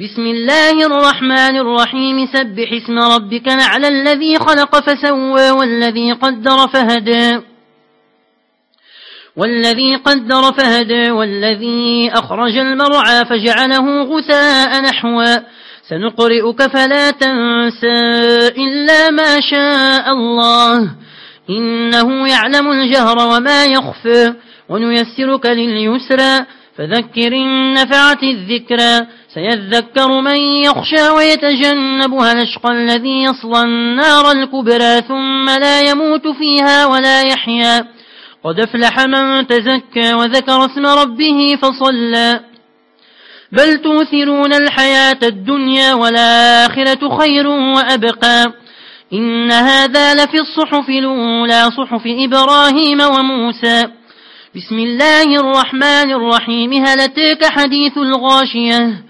بسم الله الرحمن الرحيم. سبح اسم ربك نعلى الذي خلق فسوى والذي قدر فهدى. والذي قدر فهدى والذي أخرج المرعى فجعله غثاء نحوا سنقرئك فلا تنسى إلا ما شاء الله. إنه يعلم الجهر وما يخفى. ونيسرك لليسرى. فذكر إن نفعت الذكرى. سيذكر من يخشى ويتجنبها الأشقى الذي يصلى النار الكبرى ثم لا يموت فيها ولا يحيا. قد أفلح من تزكى وذكر اسم ربه فصلى. بل توثرون الحياة الدنيا والآخرة خير وأبقى. إن هذا لفي الصحف الأولى صحف إبراهيم وموسى. بسم الله الرحمن الرحيم هلتك حديث الغاشية؟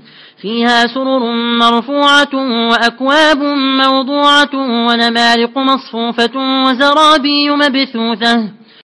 فيها سرر مرفوعة وأكواب موضوعة ونمارق مصفوفة وزرابي مبثوثة.